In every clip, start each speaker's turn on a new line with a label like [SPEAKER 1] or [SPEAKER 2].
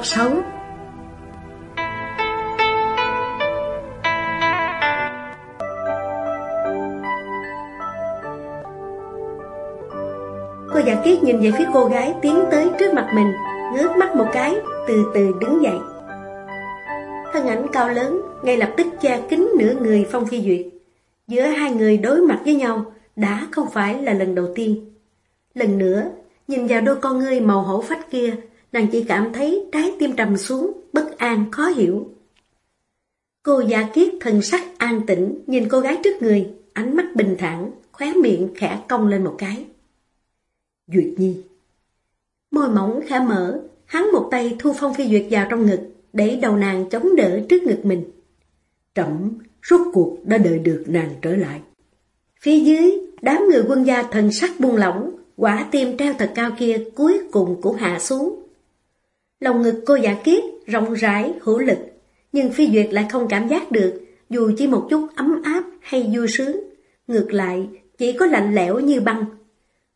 [SPEAKER 1] Tập 6 Cô giả kiết nhìn về phía cô gái tiến tới trước mặt mình, Ngước mắt một cái, Từ từ đứng dậy. Thân ảnh cao lớn, Ngay lập tức che kính nửa người Phong Phi Duyệt. Giữa hai người đối mặt với nhau, Đã không phải là lần đầu tiên. Lần nữa, Nhìn vào đôi con ngươi màu hổ phách kia Nàng chỉ cảm thấy trái tim trầm xuống Bất an khó hiểu Cô gia kiết thần sắc an tĩnh Nhìn cô gái trước người Ánh mắt bình thản Khóe miệng khẽ cong lên một cái Duyệt Nhi. Môi mỏng khẽ mở, hắn một tay thu Phong Phi Duyệt vào trong ngực, để đầu nàng chống đỡ trước ngực mình. Trẫm rốt cuộc đã đợi được nàng trở lại. Phía dưới, đám người quân gia thần sắc buông lỏng, quả tim treo thật cao kia cuối cùng cũng hạ xuống. Lòng ngực cô giả kiết, rộng rãi, hữu lực, nhưng Phi Duyệt lại không cảm giác được, dù chỉ một chút ấm áp hay vui sướng. Ngược lại, chỉ có lạnh lẽo như băng,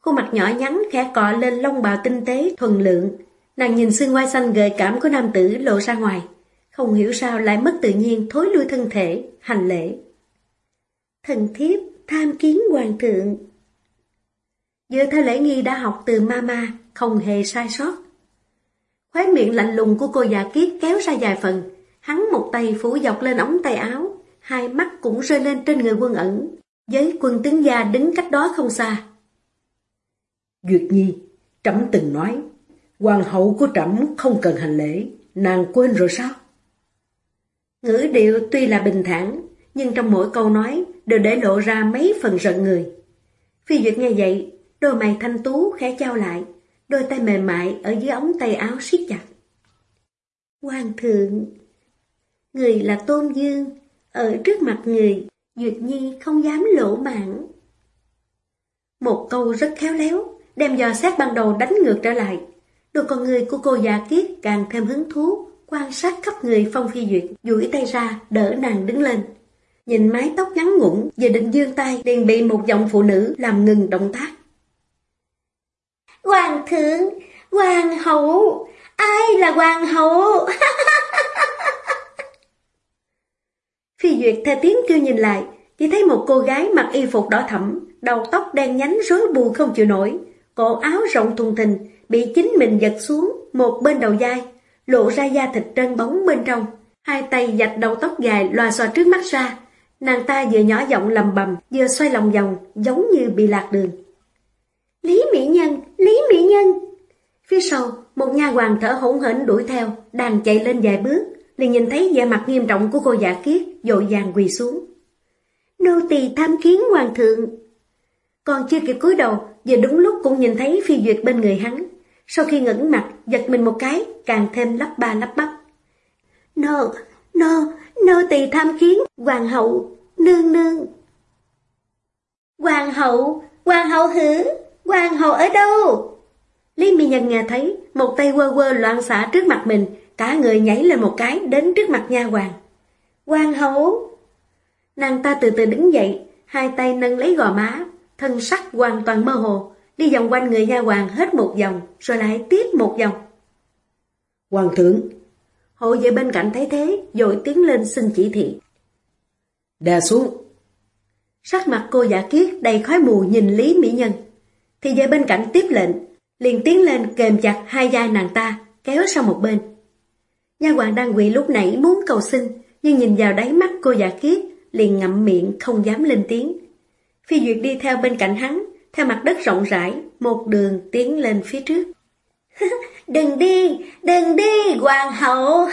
[SPEAKER 1] Khuôn mặt nhỏ nhắn khẽ cọ lên lông bào tinh tế, thuần lượng. Nàng nhìn xương quai xanh gợi cảm của nam tử lộ ra ngoài. Không hiểu sao lại mất tự nhiên thối lui thân thể, hành lễ. Thần thiếp tham kiến hoàng thượng. Dựa theo lễ nghi đã học từ mama, không hề sai sót. Khóe miệng lạnh lùng của cô già kiết kéo ra dài phần, hắn một tay phủ dọc lên ống tay áo, hai mắt cũng rơi lên trên người quân ẩn, với quân tướng gia đứng cách đó không xa.
[SPEAKER 2] Duyệt Nhi, trẫm từng nói, hoàng hậu của trẫm không cần hành lễ, nàng quên rồi sao?
[SPEAKER 1] Ngữ điệu tuy là bình thản, nhưng trong mỗi câu nói đều để lộ ra mấy phần giận người. Phi Duyệt nghe vậy, đôi mày thanh tú khẽ trao lại, đôi tay mềm mại ở dưới ống tay áo siết chặt. Hoàng thượng, người là Tôn Dương, ở trước mặt người, Duyệt Nhi không dám lỗ mạng. Một câu rất khéo léo, đem dò xét ban đầu đánh ngược trở lại. Đôi con người của cô già kiết càng thêm hứng thú, quan sát khắp người Phong Phi Duyệt, duỗi tay ra, đỡ nàng đứng lên. Nhìn mái tóc ngắn ngủn, giờ định dương tay, liền bị một giọng phụ nữ làm ngừng động tác. Hoàng thượng, hoàng hậu, ai là hoàng hậu? Phi Duyệt theo tiếng kêu nhìn lại, chỉ thấy một cô gái mặc y phục đỏ thẫm, đầu tóc đen nhánh rối bù không chịu nổi, cổ áo rộng thùng thình, bị chính mình giật xuống một bên đầu vai, lộ ra da thịt trơn bóng bên trong. Hai tay dạch đầu tóc dài loa xòa trước mắt ra. Nàng ta vừa nhỏ giọng lầm bầm, vừa xoay lòng vòng, giống như bị lạc đường. Lý Mỹ Nhân! Lý Mỹ Nhân! Phía sau, một nha hoàng thở hỗn hển đuổi theo, đang chạy lên vài bước, liền nhìn thấy vẻ mặt nghiêm trọng của cô giả kiết, dội vàng quỳ xuống. Nô tỳ tham kiến hoàng thượng. Còn chưa kịp cúi đầu, Giờ đúng lúc cũng nhìn thấy phi duyệt bên người hắn. Sau khi ngẩng mặt, giật mình một cái, càng thêm lắp ba lắp bắp. Nô, nô, nô tỳ tham kiến, hoàng hậu, nương nương. Hoàng hậu, hoàng hậu hử, hoàng hậu ở đâu? Lý Mi Nhân nghe thấy, một tay quơ quơ loạn xả trước mặt mình, cả người nhảy lên một cái đến trước mặt nha hoàng. Hoàng hậu! Nàng ta từ từ đứng dậy, hai tay nâng lấy gò má, thân sắc hoàn toàn mơ hồ, đi vòng quanh người nha hoàng hết một vòng, rồi lại tiếp một vòng.
[SPEAKER 2] Hoàng thượng!
[SPEAKER 1] Hộ vệ bên cạnh thấy thế, dội tiến lên xin chỉ thị.
[SPEAKER 2] Đè xuống!
[SPEAKER 1] Sắc mặt cô giả kiết đầy khói mù nhìn Lý Mỹ Nhân. Thì vệ bên cạnh tiếp lệnh, liền tiến lên kềm chặt hai vai nàng ta, kéo sang một bên. Nha hoàng đang quỳ lúc nãy muốn cầu xin, nhưng nhìn vào đáy mắt cô giả kiết, liền ngậm miệng không dám lên tiếng. Phi Duyệt đi theo bên cạnh hắn, theo mặt đất rộng rãi, một đường tiến lên phía trước. đừng đi, đừng đi, hoàng hậu!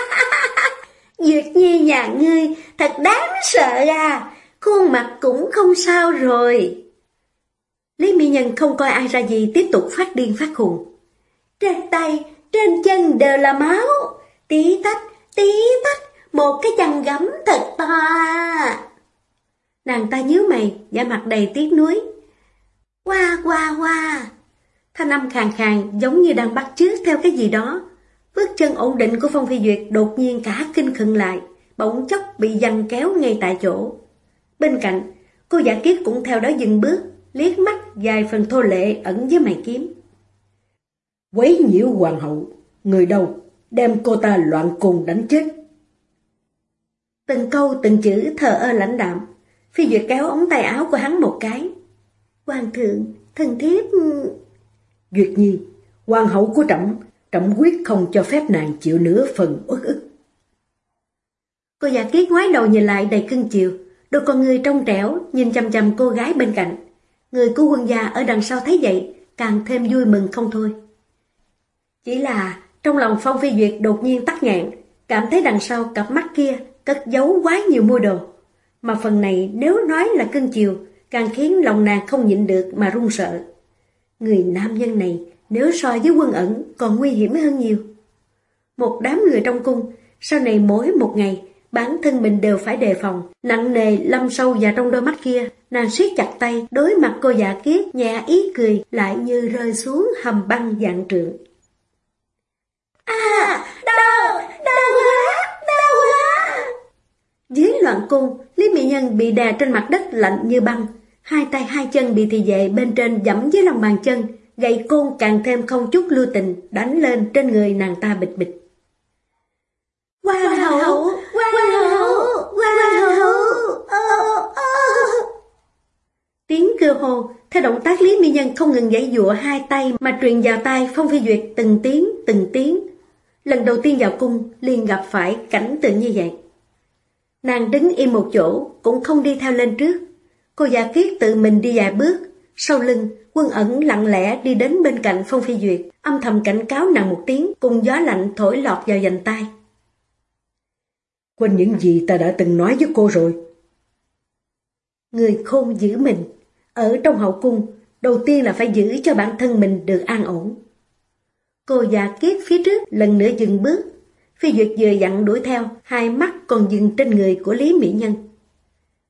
[SPEAKER 1] Duyệt nhi nhà ngươi thật đáng sợ à, khuôn mặt cũng không sao rồi. Lý Mỹ Nhân không coi ai ra gì tiếp tục phát điên phát khùng. Trên tay, trên chân đều là máu, tí tách, tí tách, một cái chân gấm thật to. Nàng ta nhíu mày, da mặt đầy tiếc nuối. Qua qua qua. Thanh âm khàn khàn giống như đang bắt chước theo cái gì đó. Bước chân ổn định của Phong Phi Duyệt đột nhiên cả kinh khựng lại, bỗng chốc bị giằng kéo ngay tại chỗ. Bên cạnh, cô giả kiết cũng theo đó dừng bước, liếc mắt dài phần thô lệ ẩn dưới mày kiếm.
[SPEAKER 2] Quấy nhiễu hoàng hậu, người đâu, đem cô ta loạn cùng đánh chết.
[SPEAKER 1] Từng câu từng chữ thờ ơ lãnh đạm, phi duyệt kéo ống tay áo của hắn một cái. Hoàng thượng, thần thiếp...
[SPEAKER 2] Duyệt nhi, hoàng hậu của trẫm trẫm quyết không cho phép nàng chịu nửa phần uất ức.
[SPEAKER 1] Cô giả kiết ngoái đầu nhìn lại đầy cưng chiều, đôi con người trong trẻo nhìn chăm chăm cô gái bên cạnh. Người của quân gia ở đằng sau thấy vậy, càng thêm vui mừng không thôi. Chỉ là trong lòng Phong Phi Duyệt đột nhiên tắt ngạn, cảm thấy đằng sau cặp mắt kia cất giấu quá nhiều mua đồ. Mà phần này nếu nói là cưng chiều, càng khiến lòng nàng không nhịn được mà run sợ. Người nam nhân này nếu so với quân ẩn còn nguy hiểm hơn nhiều. Một đám người trong cung, sau này mỗi một ngày, bản thân mình đều phải đề phòng, nặng nề lâm sâu vào trong đôi mắt kia, nàng siết chặt tay, đối mặt cô dạ kiết, nhẹ ý cười, lại như rơi xuống hầm băng dạng trượng.
[SPEAKER 3] À, đau, đau quá, đau quá.
[SPEAKER 1] Dưới loạn cung, Lý Mỹ Nhân bị đè trên mặt đất lạnh như băng, hai tay hai chân bị thị vệ bên trên dẫm dưới lòng bàn chân, gậy côn càng thêm không chút lưu tình đánh lên trên người nàng ta bịch bịch.
[SPEAKER 3] Hoàng hậu, hoàng hậu, hoàng hậu.
[SPEAKER 1] Tiếng kêu hô, theo động tác Lý Mỹ Nhân không ngừng giãy dụa hai tay mà truyền vào tay Phong Phi Duyệt từng tiếng, từng tiếng. Lần đầu tiên vào cung, liền gặp phải cảnh tượng như vậy. Nàng đứng im một chỗ, cũng không đi theo lên trước. Cô giả kiết tự mình đi vài bước, sau lưng, quân ẩn lặng lẽ đi đến bên cạnh Phong Phi Duyệt, âm thầm cảnh cáo nàng một tiếng cùng gió lạnh thổi lọt vào dành tay.
[SPEAKER 2] Quên những gì ta đã từng nói với cô rồi.
[SPEAKER 1] Người khôn giữ mình, ở trong hậu cung, đầu tiên là phải giữ cho bản thân mình được an ổn. Cô già kiết phía trước lần nữa dừng bước, Phi Duyệt vừa dặn đuổi theo, hai mắt còn dừng trên người của Lý Mỹ Nhân.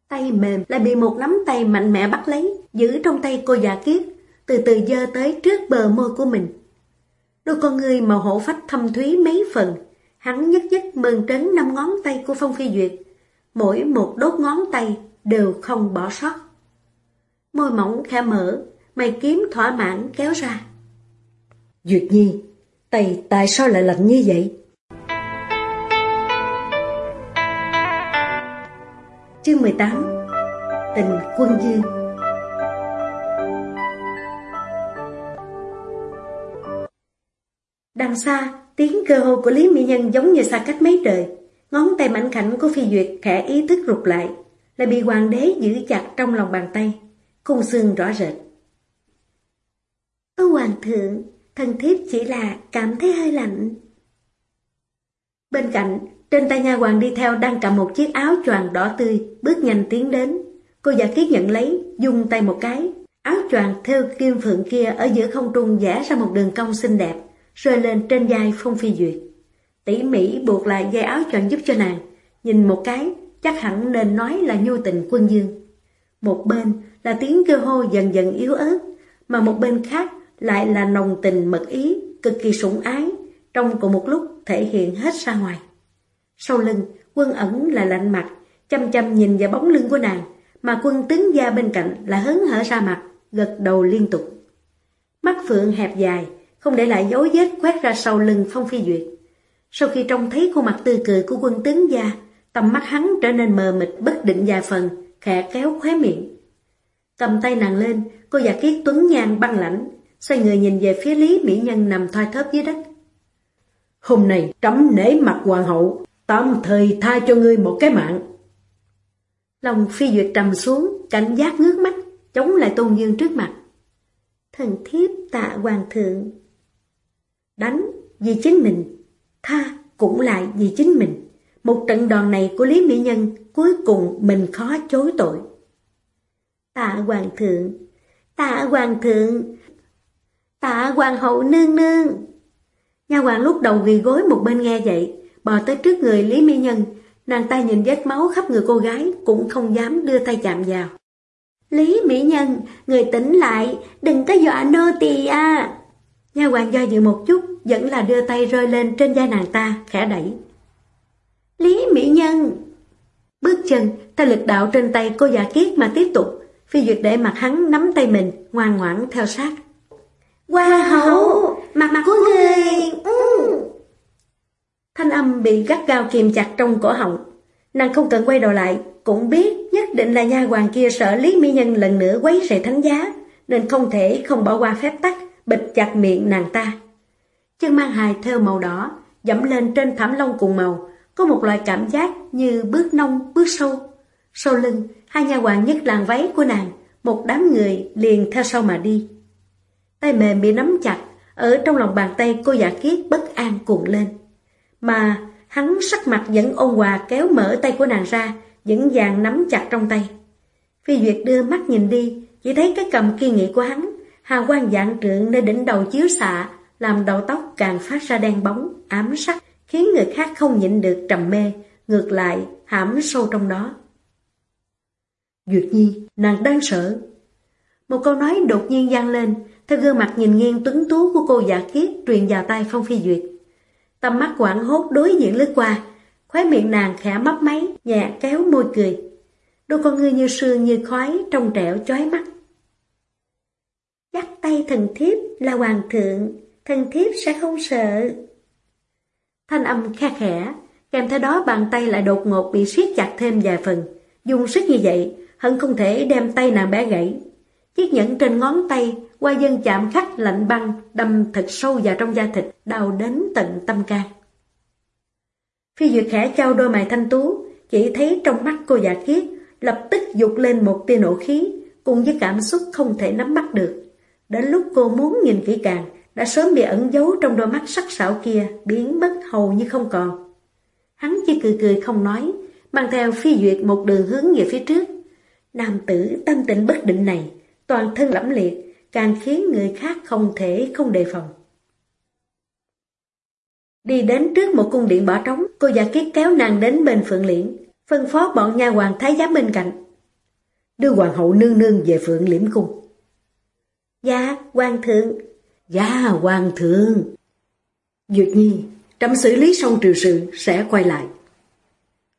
[SPEAKER 1] Tay mềm lại bị một nắm tay mạnh mẽ bắt lấy, giữ trong tay cô già kiết, từ từ dơ tới trước bờ môi của mình. Đôi con người màu hổ phách thâm thúy mấy phần, hắn nhất nhất mơn trấn năm ngón tay của Phong Phi Duyệt. Mỗi một đốt ngón tay đều không bỏ sót. Môi mỏng khẽ mở, mày kiếm thỏa mãn kéo ra.
[SPEAKER 2] Duyệt Nhi, tay tại sao lại lạnh như vậy?
[SPEAKER 1] Chương 18 Tình quân dương Đằng xa, tiếng cơ hô của Lý Mỹ Nhân giống như xa cách mấy trời. Ngón tay mảnh khảnh của Phi Duyệt khẽ ý thức rụt lại, lại bị hoàng đế giữ chặt trong lòng bàn tay, khung xương rõ rệt. Âu hoàng thượng, thần thiếp chỉ là cảm thấy hơi lạnh. Bên cạnh, trên tay nha hoàng đi theo đang cầm một chiếc áo choàng đỏ tươi, bước nhanh tiến đến. Cô giả kiết nhận lấy, dùng tay một cái. Áo choàng theo kim phượng kia ở giữa không trung vẽ ra một đường cong xinh đẹp, rơi lên trên vai Phong Phi Duyệt. Tỉ mỉ buộc lại dây áo choàng giúp cho nàng. Nhìn một cái, chắc hẳn nên nói là nhu tình quân dương. Một bên là tiếng kêu hô dần dần yếu ớt, mà một bên khác lại là nồng tình mật ý, cực kỳ sủng ái, trong cùng một lúc thể hiện hết ra ngoài. Sau lưng, quân ẩn là lạnh mặt, chăm chăm nhìn vào bóng lưng của nàng, mà quân tướng gia bên cạnh là hớn hở ra mặt, gật đầu liên tục. Mắt phượng hẹp dài, không để lại dấu vết quét ra sau lưng Phong Phi Duyệt. Sau khi trông thấy khuôn mặt tươi cười của quân tướng gia, tầm mắt hắn trở nên mờ mịt bất định vài phần, khẽ kéo khóe miệng. Cầm tay nàng lên, cô giả kiết tuấn nhang băng lãnh, xoay người nhìn về phía Lý Mỹ Nhân nằm thoi thóp dưới đất.
[SPEAKER 2] Hôm nay trẫm nể mặt hoàng hậu, tạm thời tha cho ngươi một cái mạng.
[SPEAKER 1] Lòng phi duyệt trầm xuống, cảnh giác ngước mắt, chống lại tôn dương trước mặt. Thần thiếp tạ hoàng thượng. Đánh vì chính mình, tha cũng lại vì chính mình. Một trận đòn này của Lý Mỹ Nhân cuối cùng mình khó chối tội. Tạ hoàng thượng, tạ hoàng thượng, tạ hoàng hậu nương nương. Nha hoàng lúc đầu ghi gối một bên nghe vậy, bò tới trước người Lý Mỹ Nhân, nàng ta nhìn vết máu khắp người cô gái cũng không dám đưa tay chạm vào. Lý Mỹ Nhân, người tỉnh lại, đừng có dọa nô tỳ à. Nha hoàng do dự một chút, vẫn là đưa tay rơi lên trên da nàng ta, khẽ đẩy. Lý Mỹ Nhân! Bước chân, theo lực đạo trên tay cô giả kiết mà tiếp tục, phi duyệt để mặt hắn nắm tay mình, ngoan ngoãn theo sát.
[SPEAKER 3] Hoa hậu, mặt mặt của người... Ừ.
[SPEAKER 1] Thanh âm bị gắt gao kìm chặt trong cổ họng. Nàng không cần quay đầu lại, cũng biết nhất định là nha hoàng kia sợ Lý Mỹ Nhân lần nữa quấy rầy thánh giá, nên không thể không bỏ qua phép tắc, bịch chặt miệng nàng ta. Chân mang hài theo màu đỏ, dẫm lên trên thảm lông cùng màu, có một loại cảm giác như bước nông, bước sâu. Sau lưng, hai nha hoàng nhấc làn váy của nàng, một đám người liền theo sau mà đi. Tay mềm bị nắm chặt, ở trong lòng bàn tay cô giả kiết bất an cuộn lên. Mà hắn sắc mặt vẫn ôn hòa kéo mở tay của nàng ra, vẫn vàng nắm chặt trong tay. Phi Duyệt đưa mắt nhìn đi, chỉ thấy cái cầm kiên nghị của hắn, hào quang dạng trượng nơi đỉnh đầu chiếu xạ, làm đầu tóc càng phát ra đen bóng, ám sắc, khiến người khác không nhịn được trầm mê, ngược lại hãm sâu trong đó. Duyệt Nhi, nàng đang sợ. Một câu nói đột nhiên vang lên, theo gương mặt nhìn nghiêng tuấn tú của cô giả kiết truyền vào tay Phong Phi Duyệt. Tầm mắt quảng hốt đối diện lướt qua, khóe miệng nàng khẽ mấp máy, nhẹ kéo môi cười. Đôi con ngươi như sương như khói, trong trẻo chói mắt. Dắt tay thần thiếp là hoàng thượng, thần thiếp sẽ không sợ. Thanh âm khe khẽ, kèm theo đó bàn tay lại đột ngột bị siết chặt thêm vài phần. Dùng sức như vậy, hận không thể đem tay nàng bé gãy. Chiếc nhẫn trên ngón tay, qua dân chạm khắc lạnh băng, đâm thật sâu vào trong da thịt, đau đến tận tâm can. Phi Duyệt khẽ trao đôi mày thanh tú, chỉ thấy trong mắt cô giả khiết, lập tức dục lên một tia nổ khí, cùng với cảm xúc không thể nắm bắt được. Đến lúc cô muốn nhìn kỹ càng, đã sớm bị ẩn giấu trong đôi mắt sắc sảo kia, biến mất hầu như không còn. Hắn chỉ cười cười không nói, mang theo phi duyệt một đường hướng về phía trước. Nam tử tâm tình bất định này, toàn thân lẫm liệt, càng khiến người khác không thể không đề phòng. Đi đến trước một cung điện bỏ trống, cô giả kiết kéo nàng đến bên Phượng Liễn, phân phó bọn nha hoàng thái giám bên cạnh. Đưa hoàng hậu nương nương về Phượng Liễm cung. Dạ, hoàng thượng. Dạ, hoàng thượng. Duyệt nhi, trẫm xử lý xong trừ sự sẽ quay lại.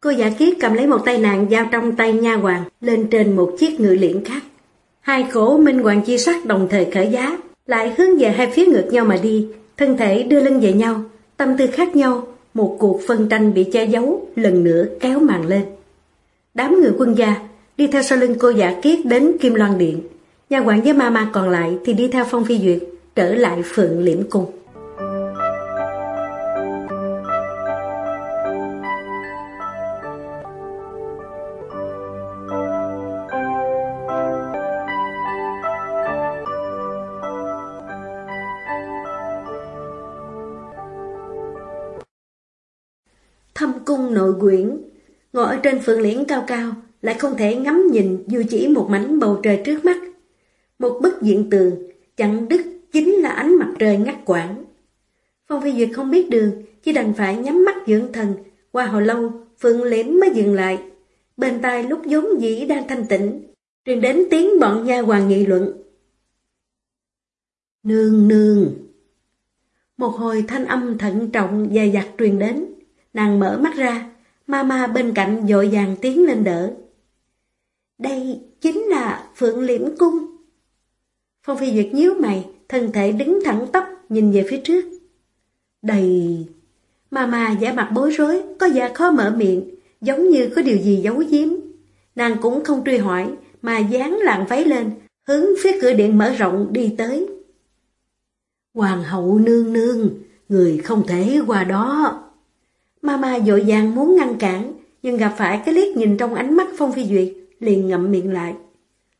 [SPEAKER 1] Cô giả kiết cầm lấy một tay nàng giao trong tay nha hoàng lên trên một chiếc ngựa liễn khác. Hai cổ minh hoàng chi sắc đồng thời khởi giá, lại hướng về hai phía ngược nhau mà đi, thân thể đưa lưng về nhau, tâm tư khác nhau, một cuộc phân tranh bị che giấu lần nữa kéo màn lên. Đám người quân gia đi theo sau lưng cô giả kiết đến Kim Loan Điện, nhà quản với ma còn lại thì đi theo Phong Phi Duyệt trở lại Phượng Liễm Cung. Nội quyển, ngồi ở trên phượng liễn cao cao, lại không thể ngắm nhìn dù chỉ một mảnh bầu trời trước mắt. Một bức diện tường, chặn đứt chính là ánh mặt trời ngắt quãng. Phong Phi Duyệt không biết đường, chỉ đành phải nhắm mắt dưỡng thần. Qua hồi lâu, Phượng Liễm mới dừng lại. Bên tai lúc vốn dĩ đang thanh tịnh, truyền đến tiếng bọn nha hoàng nghị luận. Nương nương! Một hồi thanh âm thận trọng dài dặt truyền đến. Nàng mở mắt ra, Mama bên cạnh dội vàng tiến lên đỡ. Đây chính là Phượng Liễm Cung. Phong Phi Duyệt nhíu mày, thân thể đứng thẳng tắp nhìn về phía trước. Đầy... Mama giả mặt bối rối, có vẻ khó mở miệng, giống như có điều gì giấu giếm. Nàng cũng không truy hỏi, mà dán lạng váy lên, hướng phía cửa điện mở rộng đi tới. Hoàng hậu nương nương, người không thể qua đó. Mama dội vàng muốn ngăn cản, nhưng gặp phải cái liếc nhìn trong ánh mắt Phong Phi Duyệt, liền ngậm miệng lại.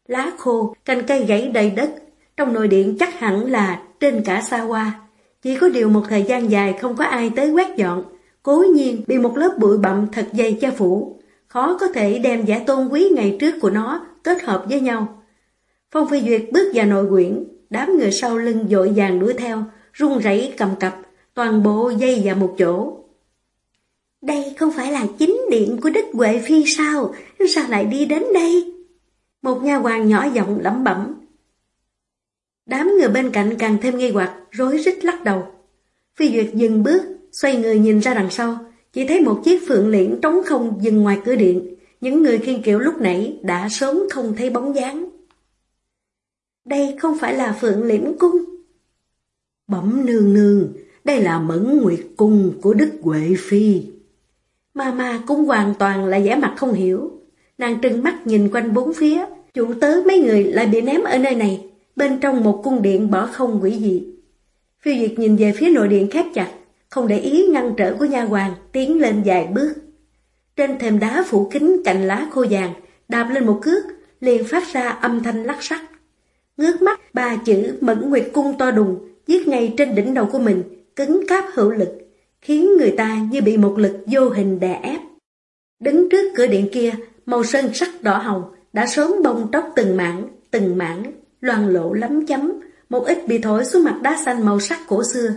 [SPEAKER 1] Lá khô, cành cây gãy đầy đất, trong nội điện chắc hẳn là trên cả xa hoa. Chỉ có điều một thời gian dài không có ai tới quét dọn, cố nhiên bị một lớp bụi bặm thật dày che phủ, khó có thể đem giả tôn quý ngày trước của nó kết hợp với nhau. Phong Phi Duyệt bước vào nội quyển, đám người sau lưng dội vàng đuổi theo, run rẩy cầm cập, toàn bộ dây vào một chỗ. Đây không phải là chính điện của Đức Huệ Phi sao? Sao lại đi đến đây? Một nha hoàng nhỏ giọng lẩm bẩm. Đám người bên cạnh càng thêm nghi hoặc, rối rít lắc đầu. Phi Duyệt dừng bước, xoay người nhìn ra đằng sau, chỉ thấy một chiếc phượng liễn trống không dừng ngoài cửa điện. Những người khiên kiệu lúc nãy đã sớm không thấy bóng dáng. Đây không phải là phượng liễn cung. Bẩm nương nương,
[SPEAKER 2] đây là mẫn nguyệt cung của Đức Huệ Phi.
[SPEAKER 1] Mama cũng hoàn toàn là vẻ mặt không hiểu. Nàng trừng mắt nhìn quanh bốn phía, chủ tớ mấy người lại bị ném ở nơi này, bên trong một cung điện bỏ không quỷ dị. Phiêu Diệt nhìn về phía nội điện khép chặt, không để ý ngăn trở của nha hoàng, tiến lên vài bước. Trên thềm đá phủ kính cạnh lá khô vàng, đạp lên một cước, liền phát ra âm thanh lắc sắc. Ngước mắt, ba chữ mẫn nguyệt cung to đùng, viết ngay trên đỉnh đầu của mình, cứng cáp hữu lực, khiến người ta như bị một lực vô hình đè ép. Đứng trước cửa điện kia, màu sơn sắc đỏ hồng đã sớm bông tróc từng mảng, từng mảng, loàn lộ lắm chấm, một ít bị thổi xuống mặt đá xanh màu sắc cổ xưa.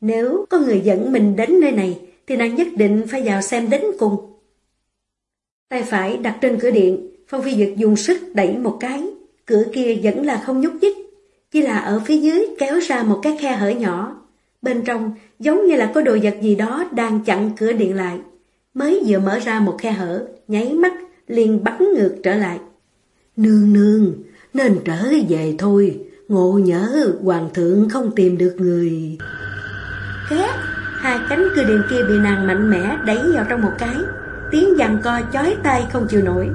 [SPEAKER 1] Nếu có người dẫn mình đến nơi này, thì nàng nhất định phải vào xem đến cùng. Tay phải đặt trên cửa điện, Phong Phi Dực dùng sức đẩy một cái, cửa kia vẫn là không nhúc nhích, chỉ là ở phía dưới kéo ra một cái khe hở nhỏ. Bên trong giống như là có đồ vật gì đó đang chặn cửa điện lại. Mới vừa mở ra một khe hở, nháy mắt, liền bắn ngược trở lại.
[SPEAKER 2] Nương nương, nên trở về thôi, ngộ nhớ hoàng thượng không tìm được người.
[SPEAKER 1] Két, hai cánh cửa điện kia bị nàng mạnh mẽ đẩy vào trong một cái, tiếng giằng co chói tay không chịu nổi.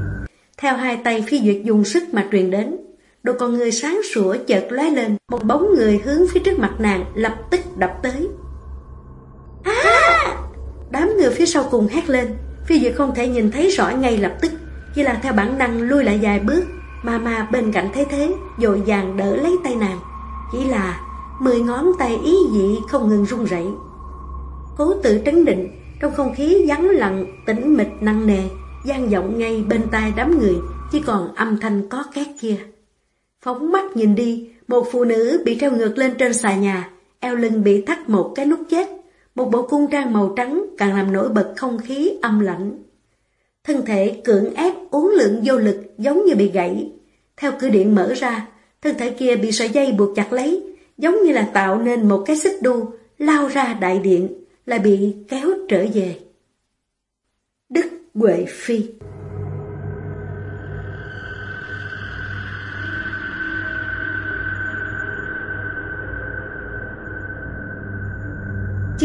[SPEAKER 1] Theo hai tay phi duyệt dùng sức mà truyền đến, đôi con người sáng sủa chợt lóe lên, một bóng người hướng phía trước mặt nàng lập tức đập tới. Đám người phía sau cùng hét lên, phi duyệt không thể nhìn thấy rõ ngay lập tức, chỉ là theo bản năng lui lại vài bước, mà mà bên cạnh thấy thế, dội vàng đỡ lấy tay nàng. Chỉ là mười ngón tay ý dị không ngừng run rẩy. Cố tự trấn định, trong không khí vắng lặng, tĩnh mịch nặng nề, gian vọng ngay bên tai đám người, chỉ còn âm thanh có két kia. Phóng mắt nhìn đi, một phụ nữ bị treo ngược lên trên xà nhà, eo lưng bị thắt một cái nút chết. Một bộ cung trang màu trắng càng làm nổi bật không khí âm lạnh. Thân thể cưỡng ép uống lượng vô lực giống như bị gãy. Theo cửa điện mở ra, thân thể kia bị sợi dây buộc chặt lấy, giống như là tạo nên một cái xích đu, lao ra đại điện, lại bị kéo trở về. Đức Huệ Phi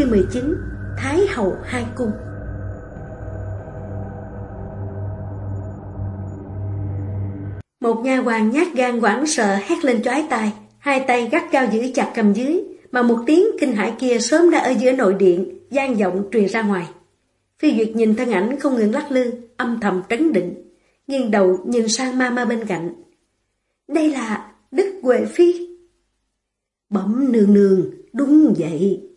[SPEAKER 1] Chương 19 Thái Hậu Hai Cung Một nha hoàng nhát gan quảng sợ hét lên chói tai, hai tay gắt cao giữ chặt cầm dưới, mà một tiếng kinh hãi kia sớm đã ở giữa nội điện, gian vọng truyền ra ngoài. Phi Duyệt nhìn thân ảnh không ngừng lắc lư, âm thầm trấn định, nghiêng đầu nhìn sang ma ma bên cạnh. Đây là Đức Huệ Phi.
[SPEAKER 2] Bẩm nương nương, đúng vậy.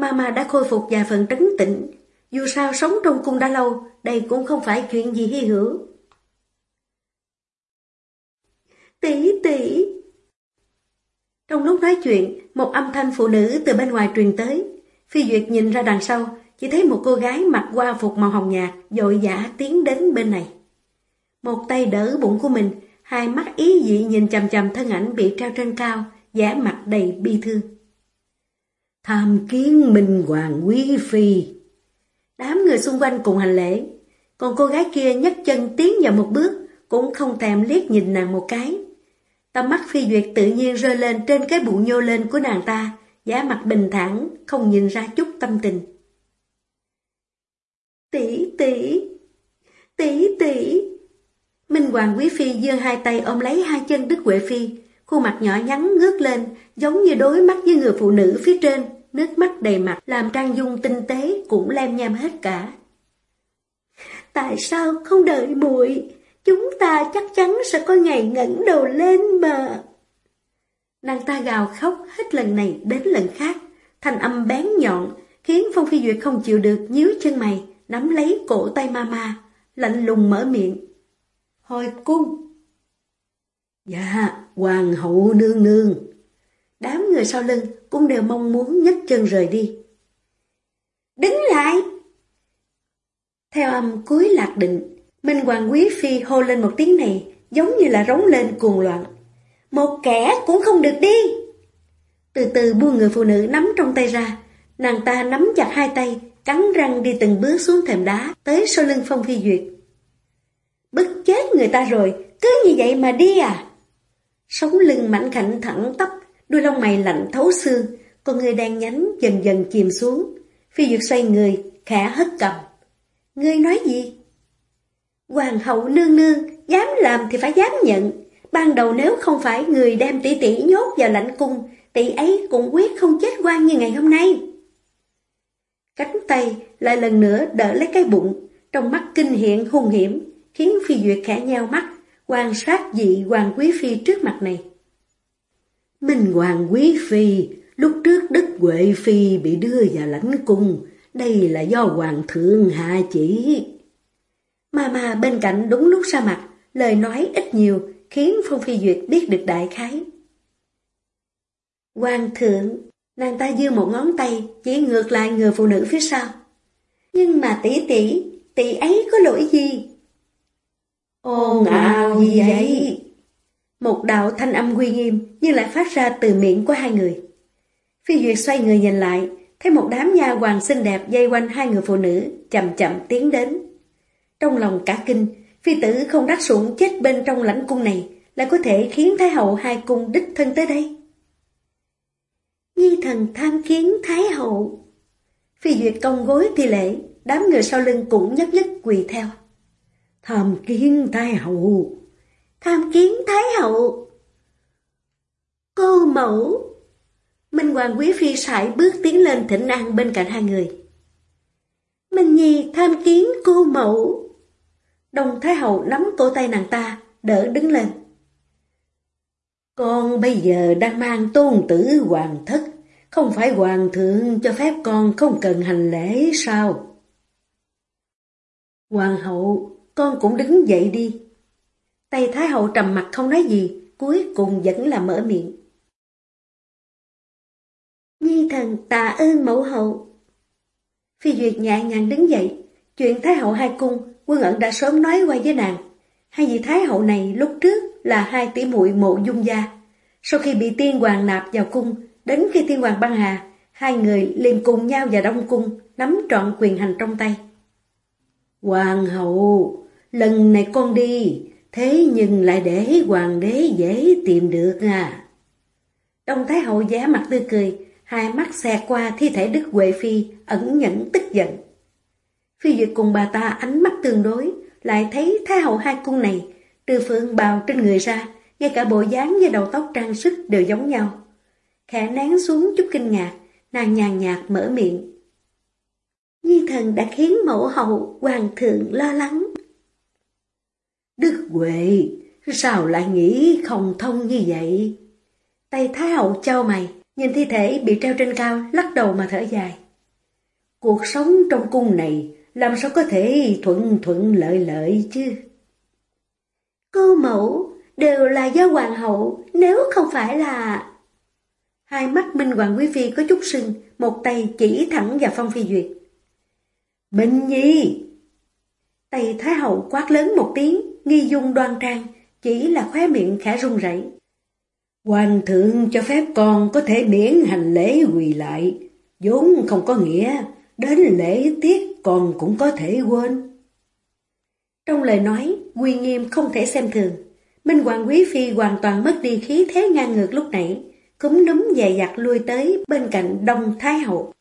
[SPEAKER 1] Mama đã khôi phục vài phần trấn tĩnh. Dù sao sống trong cung đã lâu, đây cũng không phải chuyện gì hy hữu. Tỷ tỷ! Trong lúc nói chuyện, một âm thanh phụ nữ từ bên ngoài truyền tới. Phi Duyệt nhìn ra đằng sau, chỉ thấy một cô gái mặc qua phục màu hồng nhạt, dội dã tiến đến bên này. Một tay đỡ bụng của mình, hai mắt ý dị nhìn chầm chầm thân ảnh bị treo trên cao, giả mặt đầy bi thương.
[SPEAKER 2] Tham kiến Minh Hoàng Quý Phi.
[SPEAKER 1] Đám người xung quanh cùng hành lễ, còn cô gái kia nhấc chân tiến vào một bước, cũng không thèm liếc nhìn nàng một cái. Tầm mắt phi duyệt tự nhiên rơi lên trên cái bụng nhô lên của nàng ta, giá mặt bình thản, không nhìn ra chút tâm tình. Tỷ tỷ, tỷ tỷ. Minh Hoàng Quý Phi giơ hai tay ôm lấy hai chân Đức Huệ Phi, khuôn mặt nhỏ nhắn ngước lên, giống như đối mắt với người phụ nữ phía trên, nước mắt đầy mặt làm trang dung tinh tế cũng lem nham hết cả. Tại sao không đợi muội? Chúng ta chắc chắn sẽ có ngày ngẩng đầu lên mà. Nàng ta gào khóc hết lần này đến lần khác, thành âm bén nhọn, khiến Phong Phi Duyệt không chịu được nhíu chân mày, nắm lấy cổ tay mama, lạnh lùng mở miệng. Hồi cung!
[SPEAKER 2] Dạ, hoàng hậu nương nương.
[SPEAKER 1] Đám người sau lưng cũng đều mong muốn nhấc chân rời đi. Đứng lại! Theo âm cuối lạc định, Minh Hoàng Quý Phi hô lên một tiếng này giống như là rống lên cuồng loạn. Một kẻ cũng không được đi! Từ từ buông người phụ nữ nắm trong tay ra, nàng ta nắm chặt hai tay, cắn răng đi từng bước xuống thềm đá, tới sau lưng Phong Phi Duyệt. Bức chết người ta rồi, cứ như vậy mà đi à? Sống lưng mảnh khảnh thẳng tắp, đôi lông mày lạnh thấu xương, con người đang nhánh dần dần chìm xuống. Phi Duyệt xoay người, khẽ hất cầm. Ngươi nói gì? Hoàng hậu nương nương, dám làm thì phải dám nhận. Ban đầu nếu không phải người đem tỷ tỷ nhốt vào lãnh cung, tỷ ấy cũng quyết không chết quan như ngày hôm nay. Cánh tay lại lần nữa đỡ lấy cái bụng, trong mắt kinh hiện hung hiểm, khiến Phi Duyệt khẽ nheo mắt, quan sát dị Hoàng Quý Phi trước mặt này. Minh Hoàng Quý Phi, lúc trước Đức Huệ Phi bị đưa vào lãnh cung, đây là do Hoàng thượng hạ chỉ. Mà mà bên cạnh đúng lúc ra mặt, lời nói ít nhiều khiến Phong Phi Duyệt biết được đại khái. Hoàng thượng, nàng ta dư một ngón tay chỉ ngược lại người phụ nữ phía sau. Nhưng mà tỷ tỷ, tỷ ấy có lỗi gì? ô ào gì vậy? Một đạo thanh âm uy nghiêm nhưng lại phát ra từ miệng của hai người. Phi Duyệt xoay người nhìn lại, thấy một đám nha hoàng xinh đẹp dây quanh hai người phụ nữ, chậm chậm tiến đến. Trong lòng cả kinh, phi tử không đắc sủng chết bên trong lãnh cung này, lại có thể khiến Thái hậu hai cung đích thân tới đây. Nhi thần tham kiến Thái hậu. Phi Duyệt công gối thi lễ, đám người sau lưng cũng nhất nhất quỳ theo. Tham kiến Thái hậu. Tham kiến Thái hậu. Cô mẫu. Minh Hoàng Quý Phi sải bước tiến lên thỉnh an bên cạnh hai người. Minh Nhi tham kiến cô mẫu. Đồng Thái Hậu nắm cổ tay nàng ta, đỡ đứng lên. Con bây giờ đang mang tôn tử hoàng thất, không phải hoàng thượng cho phép con không cần hành lễ sao? Hoàng hậu, con cũng đứng dậy đi. Tây Thái hậu trầm mặt không nói gì, cuối cùng vẫn là mở miệng. Nhi thần tạ ơn mẫu hậu. Phi Duyệt nhẹ nhàng đứng dậy, chuyện Thái hậu hai cung, quân ẩn đã sớm nói qua với nàng. Hai vị Thái hậu này lúc trước là hai tỷ muội mộ dung gia. Sau khi bị tiên hoàng nạp vào cung, đến khi tiên hoàng băng hà, hai người liền cùng nhau vào đông cung, nắm trọn quyền hành trong tay. Hoàng hậu, lần này con đi, thế nhưng lại để hoàng đế dễ tìm được à. Đông Thái hậu giá mặt tươi cười, hai mắt xe qua thi thể Đức Huệ Phi ẩn nhẫn tức giận. Phi Duyệt cùng bà ta ánh mắt tương đối, lại thấy Thái hậu hai cung này, trừ phượng bào trên người ra, ngay cả bộ dáng và đầu tóc trang sức đều giống nhau. Khẽ nén xuống chút kinh ngạc, nàng nhàn nhạt mở miệng. Nhi thần đã khiến mẫu hậu hoàng thượng lo lắng. Đức Huệ, sao lại nghĩ không thông như vậy? Tay Thái hậu trao mày, nhìn thi thể bị treo trên cao, lắc đầu mà thở dài. Cuộc sống trong cung này làm sao có thể thuận thuận lợi lợi chứ? Cô mẫu đều là do hoàng hậu, nếu không phải là... Hai mắt Minh Hoàng Quý Phi có chút sưng, một tay chỉ thẳng vào Phong Phi Duyệt. Minh Nhi! Tay Thái Hậu quát lớn một tiếng, nghi dung đoan trang, chỉ là khóe miệng khẽ run rẩy. Hoàng thượng cho phép con có thể miễn hành lễ quỳ lại, vốn không có nghĩa, đến lễ tiết con cũng có thể quên. Trong lời nói, quy nghiêm không thể xem thường. Minh Hoàng Quý Phi hoàn toàn mất đi khí thế ngang ngược lúc nãy, cúm núm dè dặt lui tới bên cạnh Đông Thái Hậu.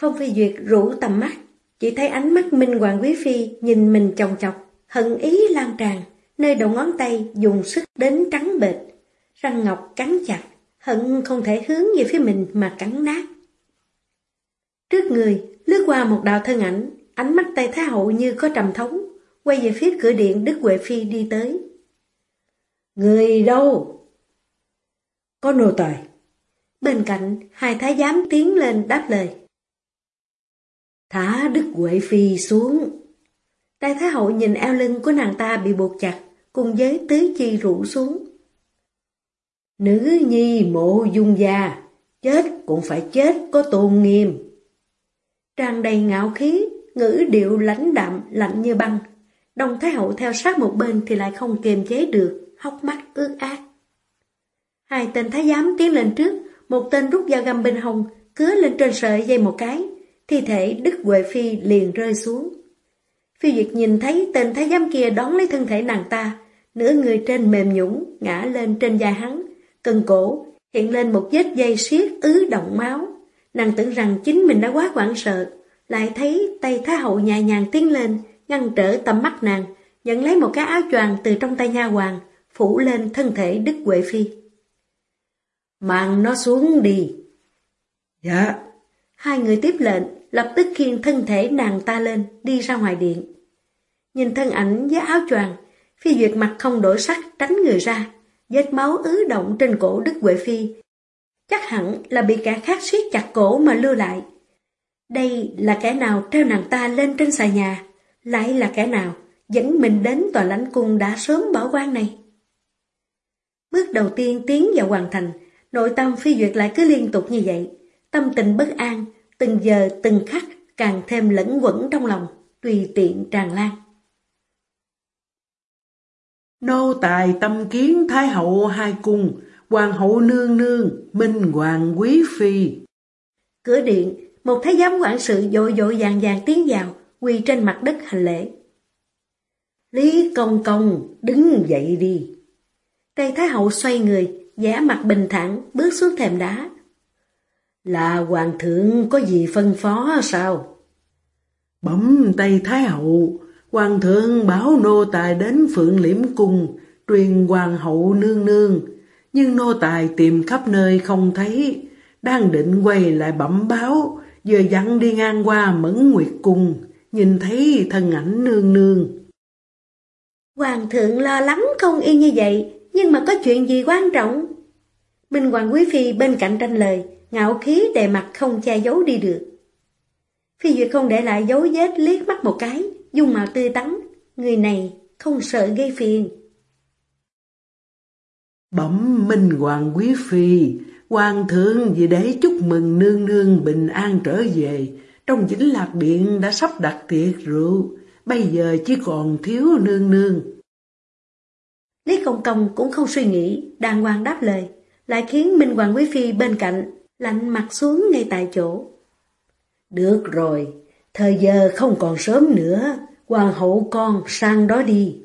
[SPEAKER 1] Phong Phi Duyệt rủ tầm mắt, chỉ thấy ánh mắt Minh Hoàng Quý Phi nhìn mình chồng chọc, hận ý lan tràn, nơi đầu ngón tay dùng sức đến trắng bệt, răng ngọc cắn chặt, hận không thể hướng về phía mình mà cắn nát. Trước người, lướt qua một đạo thân ảnh, ánh mắt tay Thái Hậu như có trầm thống, quay về phía cửa điện Đức Huệ Phi đi tới. Người đâu? Có nô tài. Bên cạnh, hai thái giám tiến lên đáp lời. Thả Đức Huệ Phi xuống. Đại Thái Hậu nhìn eo lưng của nàng ta bị buộc chặt, cùng với tứ chi rủ xuống. Nữ nhi mộ dung gia, chết cũng phải chết có tôn nghiêm. Tràn đầy ngạo khí, ngữ điệu lãnh đạm, lạnh như băng. Đồng Thái Hậu theo sát một bên thì lại không kiềm chế được, hốc mắt ướt át. Hai tên thái giám tiến lên trước, một tên rút dao găm bên hông, cứa lên trên sợi dây một cái, thi thể Đức Huệ Phi liền rơi xuống. Phi Duyệt nhìn thấy tên thái giám kia đón lấy thân thể nàng ta, nửa người trên mềm nhũng, ngã lên trên da hắn, cần cổ, Hiện lên một vết dây siết ứ động máu. Nàng tưởng rằng chính mình đã quá hoảng sợ, lại thấy tay Thái Hậu nhẹ nhàng tiến lên, ngăn trở tầm mắt nàng, nhận lấy một cái áo choàng từ trong tay nha hoàng, phủ lên thân thể Đức Huệ Phi. Mang nó xuống đi.
[SPEAKER 2] Dạ.
[SPEAKER 1] Hai người tiếp lệnh, lập tức khiêng thân thể nàng ta lên, đi ra ngoài điện. Nhìn thân ảnh với áo choàng, Phi Duyệt mặt không đổi sắc tránh người ra, vết máu ứ động trên cổ Đức Huệ Phi. Chắc hẳn là bị kẻ khác siết chặt cổ mà lưu lại. Đây là kẻ nào treo nàng ta lên trên xà nhà, lại là kẻ nào dẫn mình đến tòa lãnh cung đã sớm bỏ quan này. Bước đầu tiên tiến vào hoàn thành, nội tâm Phi Duyệt lại cứ liên tục như vậy, tâm tình bất an, từng giờ từng khắc càng thêm lẫn quẩn trong lòng, tùy tiện tràn lan.
[SPEAKER 2] Nô tài tâm kiến Thái hậu hai cung, Hoàng hậu nương nương, Minh hoàng quý phi.
[SPEAKER 1] Cửa điện, một thái giám quản sự dội dội vàng vàng tiến vào, quỳ trên mặt đất hành lễ. Lý công công, đứng dậy đi. Tây Thái hậu xoay người, giả mặt bình thản, bước xuống thềm đá. Là hoàng thượng có gì phân phó sao?
[SPEAKER 2] Bấm Tây Thái hậu, Hoàng thượng bảo nô tài đến Phượng Liễm Cung, truyền hoàng hậu nương nương, nhưng nô tài tìm khắp nơi không thấy, đang định quay lại bẩm báo, vừa dặn đi ngang qua Mẫn Nguyệt Cung, nhìn thấy thân ảnh nương nương.
[SPEAKER 1] Hoàng thượng lo lắng không yên như vậy, nhưng mà có chuyện gì quan trọng? Minh Hoàng Quý Phi bên cạnh tranh lời, ngạo khí đề mặt không che giấu đi được. Phi Duyệt không để lại dấu vết liếc mắt một cái, dung mạo tươi tắn, người này không sợ gây phiền.
[SPEAKER 2] Bẩm Minh Hoàng Quý Phi, Hoàng thượng vì để chúc mừng nương nương bình an trở về, trong vĩnh lạc điện đã sắp đặt tiệc rượu, bây giờ chỉ còn thiếu nương nương.
[SPEAKER 1] Lý Công Công cũng không suy nghĩ, đàng hoàng đáp lời, lại khiến Minh Hoàng Quý Phi bên cạnh lạnh mặt xuống ngay tại chỗ.
[SPEAKER 2] Được rồi, thời giờ không còn sớm nữa, hoàng hậu con sang đó đi.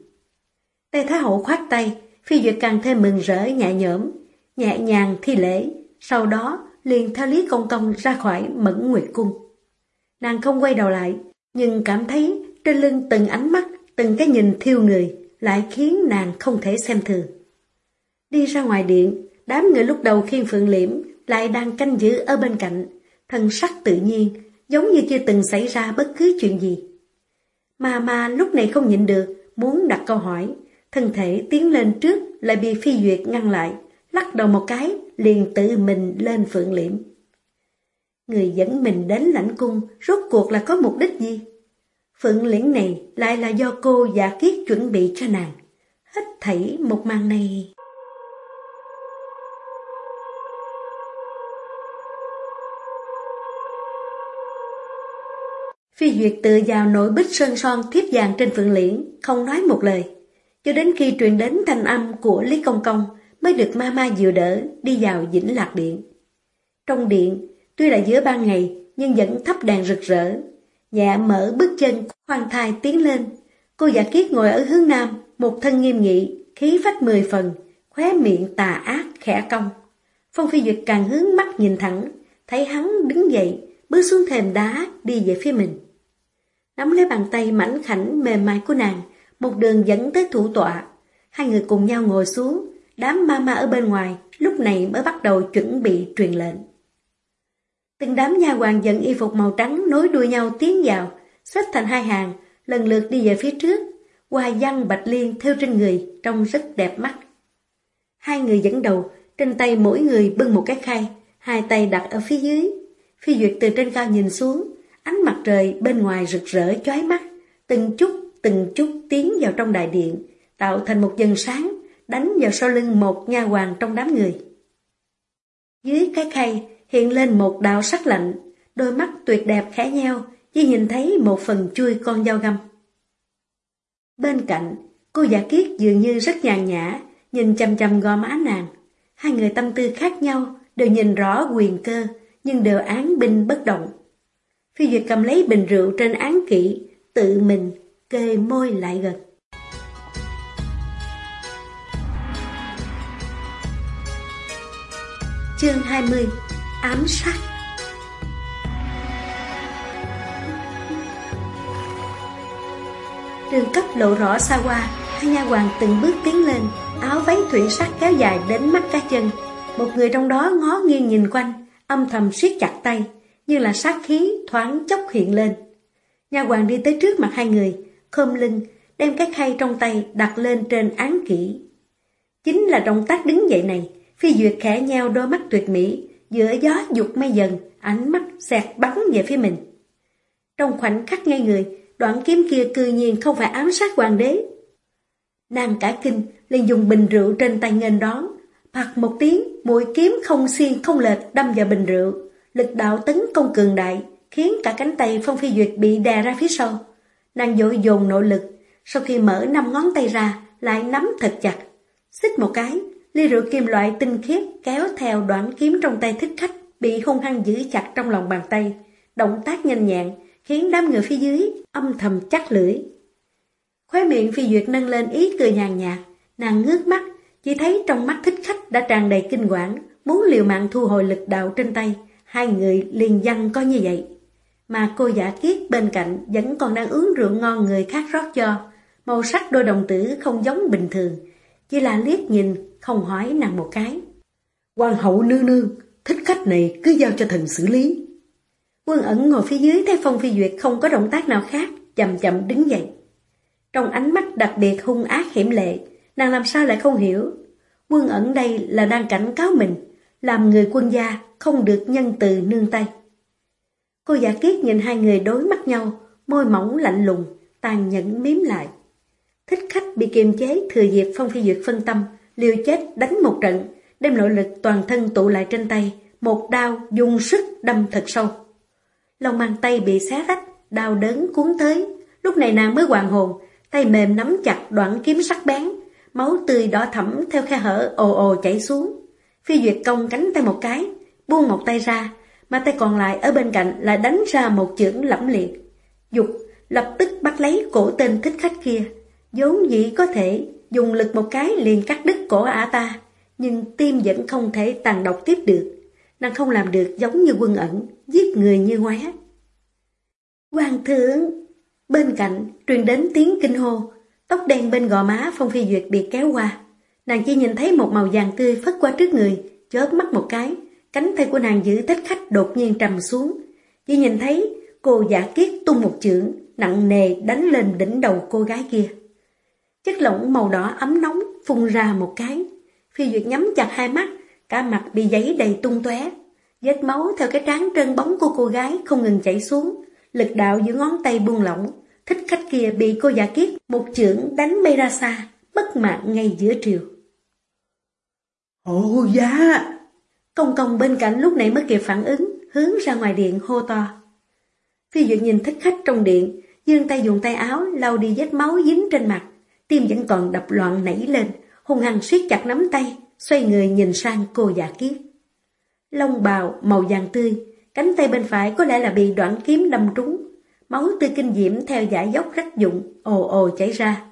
[SPEAKER 1] Tây Thái hậu khoát tay, Phi Duyệt càng thêm mừng rỡ nhẹ nhõm, nhẹ nhàng thi lễ, sau đó liền theo Lý Công Công ra khỏi Mẫn Nguyệt Cung. Nàng không quay đầu lại, nhưng cảm thấy trên lưng từng ánh mắt, từng cái nhìn thiêu người, lại khiến nàng không thể xem thường. Đi ra ngoài điện, đám người lúc đầu khiên phượng liễm lại đang canh giữ ở bên cạnh, thân sắc tự nhiên, giống như chưa từng xảy ra bất cứ chuyện gì. Mà mà lúc này không nhịn được, muốn đặt câu hỏi, thân thể tiến lên trước lại bị phi duyệt ngăn lại, lắc đầu một cái, liền tự mình lên phượng liễm. Người dẫn mình đến lãnh cung, rốt cuộc là có mục đích gì? Phượng liễn này lại là do cô giả kiết chuẩn bị cho nàng. Hết thảy một màn này... Phi Duyệt tự vào nổi bích sơn son thiếp vàng trên phượng liễn, không nói một lời. Cho đến khi truyền đến thanh âm của Lý Công Công mới được ma ma dựa đỡ đi vào dĩnh lạc điện. Trong điện, tuy là giữa ban ngày nhưng vẫn thắp đèn rực rỡ. Dạ mở bước chân, khoan thai tiến lên. Cô giả kiết ngồi ở hướng nam, một thân nghiêm nghị, khí phách mười phần, khóe miệng tà ác, khẽ cong. Phong Phi Duyệt càng hướng mắt nhìn thẳng, thấy hắn đứng dậy, bước xuống thềm đá, đi về phía mình nắm lấy bàn tay mảnh khảnh mềm mại của nàng, một đường dẫn tới thủ tọa. Hai người cùng nhau ngồi xuống, đám ma ma ở bên ngoài lúc này mới bắt đầu chuẩn bị truyền lệnh. Từng đám nha hoàng dẫn y phục màu trắng nối đuôi nhau tiến vào, xếp thành hai hàng, lần lượt đi về phía trước, hoa văn bạch liên theo trên người, trông rất đẹp mắt. Hai người dẫn đầu, trên tay mỗi người bưng một cái khay, hai tay đặt ở phía dưới. Phi Duyệt từ trên cao nhìn xuống, Ánh mặt trời bên ngoài rực rỡ chói mắt, từng chút từng chút tiến vào trong đại điện, tạo thành một dần sáng, đánh vào sau lưng một nha hoàng trong đám người. Dưới cái khay hiện lên một đạo sắc lạnh, đôi mắt tuyệt đẹp khẽ nhau, chỉ nhìn thấy một phần chui con dao găm. Bên cạnh, cô giả kiết dường như rất nhàn nhã, nhìn chăm chăm gò má nàng. Hai người tâm tư khác nhau, đều nhìn rõ quyền cơ, nhưng đều án binh bất động. Phi Duyệt cầm lấy bình rượu trên án kỵ, tự mình kề môi lại gần. Chương 20 Ám sát. Đường cấp lộ rõ xa qua Hai nha hoàng từng bước tiến lên Áo váy thủy sắc kéo dài đến mắt cá chân. Một người trong đó ngó nghiêng nhìn quanh Âm thầm siết chặt tay. Như là sát khí thoáng chốc hiện lên. Nhà hoàng đi tới trước mặt hai người, Khom lưng Đem cái khay trong tay đặt lên trên án kỹ Chính là động tác đứng dậy này, Phi Duyệt khẽ nhau đôi mắt tuyệt mỹ, Giữa gió dục mây dần, Ánh mắt xẹt bắn về phía mình. Trong khoảnh khắc ngay người, Đoạn kiếm kia cư nhiên không phải ám sát hoàng đế. Nàng cả kinh liền dùng bình rượu trên tay nghênh đón Phật một tiếng, mũi kiếm không xiên không lệch đâm vào bình rượu. Lực đạo tấn công cường đại Khiến cả cánh tay Phong Phi Duyệt bị đè ra phía sau Nàng dội dồn nội lực Sau khi mở năm ngón tay ra Lại nắm thật chặt Xích một cái Ly rượu kim loại tinh khiết kéo theo đoạn kiếm trong tay thích khách bị hung hăng giữ chặt trong lòng bàn tay. Động tác nhanh nhẹn khiến đám người phía dưới âm thầm chắc lưỡi. Khóe miệng phi duyệt nâng lên ý cười nhàn nhạt, nàng ngước mắt, chỉ thấy trong mắt thích khách đã tràn đầy kinh quản, muốn liều mạng thu hồi lực đạo trên tay, hai người liền dăng coi như vậy. Mà cô giả kiết bên cạnh vẫn còn đang uống rượu ngon người khác rót cho, màu sắc đôi đồng tử không giống bình thường, chỉ là liếc nhìn, không hỏi nàng một cái.
[SPEAKER 2] Hoàng hậu nương nương, thích khách này cứ giao cho thần xử lý.
[SPEAKER 1] Quân ẩn ngồi phía dưới thấy Phong Phi Duyệt không có động tác nào khác, chậm chậm đứng dậy. Trong ánh mắt đặc biệt hung ác hiểm lệ, nàng làm sao lại không hiểu. Quân ẩn đây là đang cảnh cáo mình, làm người quân gia không được nhân từ nương tay. Cô giả kiết nhìn hai người đối mắt nhau, môi mỏng lạnh lùng, tàn nhẫn miếm lại. Thích khách bị kiềm chế thừa dịp Phong Phi Duyệt phân tâm, liều chết đánh một trận, đem nội lực toàn thân tụ lại trên tay, một đao dùng sức đâm thật sâu. Lòng bàn tay bị xé rách, đau đớn cuốn tới, lúc này nàng mới hoàn hồn, tay mềm nắm chặt đoạn kiếm sắc bén, máu tươi đỏ thẫm theo khe hở ồ ồ chảy xuống. Phi Duyệt công cánh tay một cái, buông một tay ra, mà tay còn lại ở bên cạnh lại đánh ra một chưởng lẫm liệt. Dục lập tức bắt lấy cổ tên thích khách kia, vốn dĩ có thể dùng lực một cái liền cắt đứt cổ ả ta, nhưng tim vẫn không thể tàn độc tiếp được. Nàng không làm được giống như quân ẩn, giết người như ngoá. Hoàng thượng! Bên cạnh, truyền đến tiếng kinh hô, tóc đen bên gò má Phong Phi Duyệt bị kéo qua. Nàng chỉ nhìn thấy một màu vàng tươi phất qua trước người, chớp mắt một cái, cánh tay của nàng giữ thích khách đột nhiên trầm xuống. Chỉ nhìn thấy cô giả kiết tung một chưởng, nặng nề đánh lên đỉnh đầu cô gái kia. Chất lỏng màu đỏ ấm nóng phun ra một cái. Phi Duyệt nhắm chặt hai mắt, cả mặt bị giấy đầy tung tóe. Vết máu theo cái trán trơn bóng của cô gái không ngừng chảy xuống. Lực đạo giữa ngón tay buông lỏng. Thích khách kia bị cô giả kiết một chưởng đánh bay ra xa, bất mạng ngay giữa triều.
[SPEAKER 2] Ồ dạ!
[SPEAKER 1] Công công bên cạnh lúc này mới kịp phản ứng, hướng ra ngoài điện hô to. Phi Duyệt nhìn thích khách trong điện, dương tay dùng tay áo lau đi vết máu dính trên mặt tim vẫn còn đập loạn nảy lên, hung hăng siết chặt nắm tay, xoay người nhìn sang cô giả kiết. Lông bào màu vàng tươi, cánh tay bên phải có lẽ là bị đoạn kiếm đâm trúng, máu tươi kinh diễm theo dải dốc rách dụng, ồ ồ chảy ra.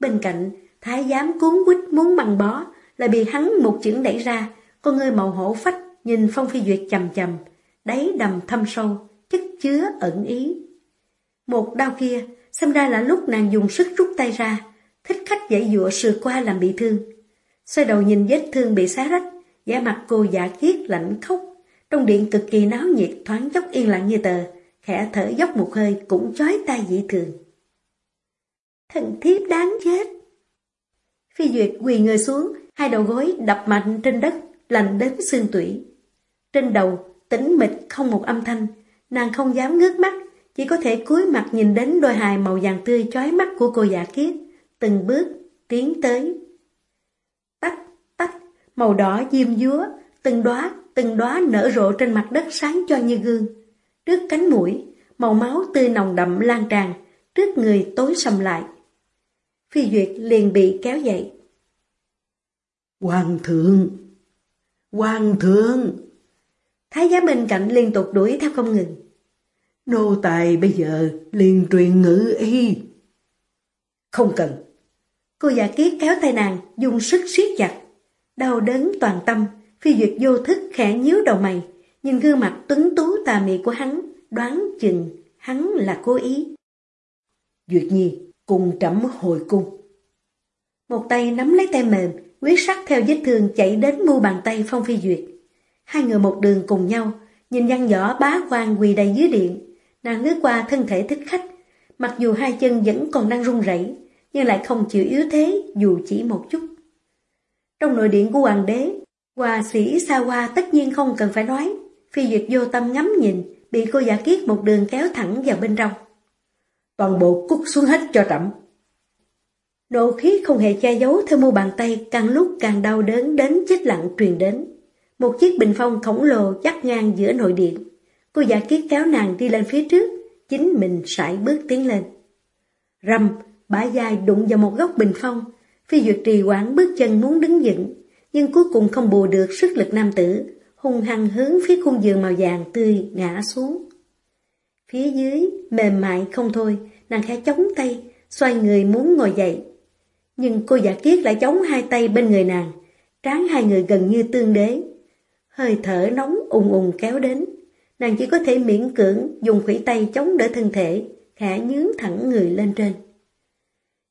[SPEAKER 1] Bên cạnh, thái giám cuốn quýt muốn bằng bó, lại bị hắn một chưởng đẩy ra, con người màu hổ phách nhìn Phong Phi Duyệt chầm chầm, đáy đầm thâm sâu, chất chứa ẩn ý. Một đau kia, xem ra là lúc nàng dùng sức rút tay ra, thích khách dãy dụa sượt qua làm bị thương. Xoay đầu nhìn vết thương bị xá rách, giả mặt cô giả kiết lạnh khóc. Trong điện cực kỳ náo nhiệt thoáng chốc yên lặng như tờ, khẽ thở dốc một hơi cũng chói tai dị thường. Thần thiếp đáng chết. Phi Duyệt quỳ người xuống, hai đầu gối đập mạnh trên đất, lạnh đến xương tủy. Trên đầu, tĩnh mịch không một âm thanh, nàng không dám ngước mắt, chỉ có thể cúi mặt nhìn đến đôi hài màu vàng tươi chói mắt của cô giả kiết từng bước tiến tới. Tách, tách, màu đỏ diêm dúa, từng đóa, từng đóa nở rộ trên mặt đất sáng cho như gương. Trước cánh mũi, màu máu tươi nồng đậm lan tràn, trước người tối sầm lại. Phi Duyệt liền bị kéo dậy.
[SPEAKER 2] Hoàng thượng! Hoàng thượng!
[SPEAKER 1] Thái giám bên cạnh liên tục đuổi theo không ngừng.
[SPEAKER 2] Nô tài bây giờ liền truyền ngữ y.
[SPEAKER 1] Không cần. Cô già kiết kéo tay nàng, dùng sức siết chặt. Đau đớn toàn tâm, Phi Duyệt vô thức khẽ nhíu đầu mày, nhìn gương mặt tuấn tú tà mị của hắn, đoán chừng hắn là cố ý.
[SPEAKER 2] Duyệt Nhi, cùng trẫm hồi cung.
[SPEAKER 1] Một tay nắm lấy tay mềm, quyết sắc theo vết thương chạy đến mu bàn tay Phong Phi Duyệt. Hai người một đường cùng nhau, nhìn văn võ bá quan quỳ đầy dưới điện. Nàng lướt qua thân thể thích khách, mặc dù hai chân vẫn còn đang run rẩy nhưng lại không chịu yếu thế dù chỉ một chút. Trong nội điện của hoàng đế, hòa sĩ xa hoa tất nhiên không cần phải nói, phi duyệt vô tâm ngắm nhìn, bị cô giả kiết một đường kéo thẳng vào bên trong.
[SPEAKER 2] Toàn bộ cút xuống hết cho trẫm.
[SPEAKER 1] Nộ khí không hề che giấu theo mu bàn tay càng lúc càng đau đớn đến chết lặng truyền đến. Một chiếc bình phong khổng lồ dắt ngang giữa nội điện. Cô giả kiết kéo nàng đi lên phía trước, chính mình sải bước tiến lên. Rầm, bả dài đụng vào một góc bình phong, phi duyệt trì quản bước chân muốn đứng dựng, nhưng cuối cùng không bù được sức lực nam tử, hung hăng hướng phía khung giường màu vàng tươi ngã xuống. Phía dưới, mềm mại không thôi, nàng khẽ chống tay, xoay người muốn ngồi dậy. Nhưng cô giả kiết lại chống hai tay bên người nàng, trán hai người gần như tương đế. Hơi thở nóng ùng ùng kéo đến, nàng chỉ có thể miễn cưỡng dùng khủy tay chống đỡ thân thể, khẽ nhướng thẳng người lên trên.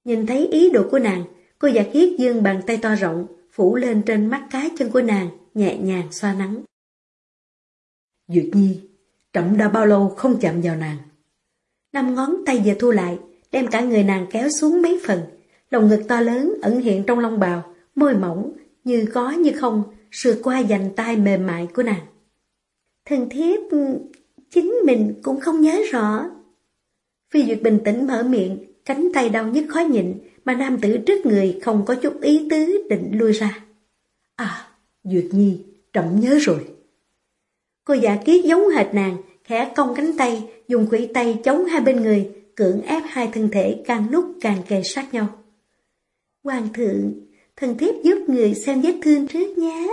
[SPEAKER 1] Nhìn thấy ý đồ của nàng, cô giả kiết dương bàn tay to rộng, phủ lên trên mắt cá chân của nàng, nhẹ nhàng xoa nắng.
[SPEAKER 2] Duyệt Nhi, trẫm đã bao lâu không chạm vào nàng.
[SPEAKER 1] Năm ngón tay vừa thu lại, đem cả người nàng kéo xuống mấy phần. Lồng ngực to lớn ẩn hiện trong lông bào, môi mỏng, như có như không, sượt qua dành tay mềm mại của nàng. Thần thiếp, chính mình cũng không nhớ rõ. Phi Duyệt bình tĩnh mở miệng, cánh tay đau nhức khó nhịn, mà nam tử trước người không có chút ý tứ định lui ra.
[SPEAKER 2] À, Duyệt Nhi, trẫm nhớ rồi.
[SPEAKER 1] Cô giả kiết giống hệt nàng, khẽ cong cánh tay, dùng khủy tay chống hai bên người, cưỡng ép hai thân thể càng lúc càng kề sát nhau. Hoàng thượng, thần thiếp giúp người xem vết thương trước nhé.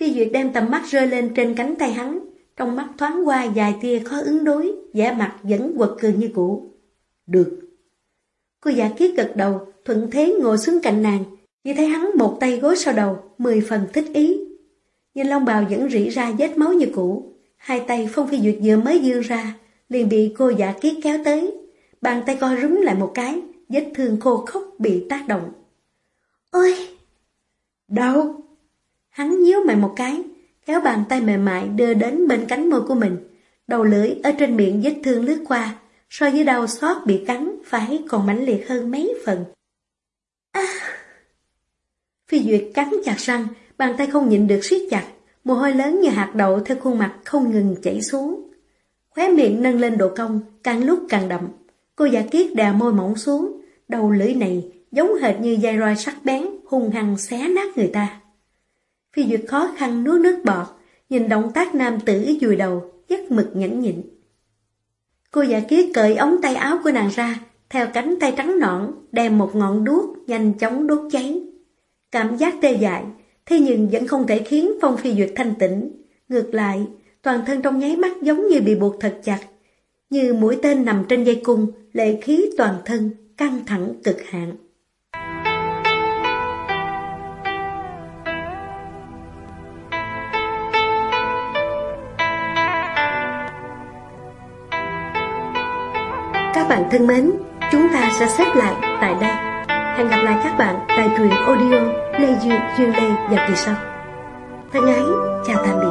[SPEAKER 1] Phi Duyệt đem tầm mắt rơi lên trên cánh tay hắn, trong mắt thoáng qua dài tia khó ứng đối, vẻ mặt vẫn quật cường như cũ.
[SPEAKER 2] Được.
[SPEAKER 1] Cô giả kiết gật đầu, thuận thế ngồi xuống cạnh nàng, chỉ thấy hắn một tay gối sau đầu, mười phần thích ý. Nhưng long bào vẫn rỉ ra vết máu như cũ, hai tay Phong Phi Duyệt vừa mới dương ra, liền bị cô giả kiết kéo tới. Bàn tay co rúm lại một cái, vết thương khô khốc bị tác động. Ôi!
[SPEAKER 2] Đau!
[SPEAKER 1] Hắn nhíu mày một cái, kéo bàn tay mềm mại đưa đến bên cánh môi của mình. Đầu lưỡi ở trên miệng vết thương lướt qua, so với đau xót bị cắn phải còn mãnh liệt hơn mấy phần. À! Phi Duyệt cắn chặt răng, bàn tay không nhịn được siết chặt, mồ hôi lớn như hạt đậu theo khuôn mặt không ngừng chảy xuống. Khóe miệng nâng lên độ cong, càng lúc càng đậm. Cô giả kiết đà môi mỏng xuống, đầu lưỡi này giống hệt như dây roi sắc bén, hung hăng xé nát người ta. Phi Duyệt khó khăn nuốt nước bọt, nhìn động tác nam tử dùi đầu, rất mực nhẫn nhịn. Cô giả kiết cởi ống tay áo của nàng ra, theo cánh tay trắng nõn, đem một ngọn đuốc nhanh chóng đốt cháy. Cảm giác tê dại, thế nhưng vẫn không thể khiến Phong Phi Duyệt thanh tĩnh. Ngược lại, toàn thân trong nháy mắt giống như bị buộc thật chặt, như mũi tên nằm trên dây cung, lệ khí toàn thân, căng thẳng cực hạn. Bạn thân mến, chúng ta sẽ xếp lại tại đây. Hẹn gặp lại các bạn tại truyện audio Lê Duyên, Duyên Lê và kỳ sau. Thân ái, chào tạm biệt.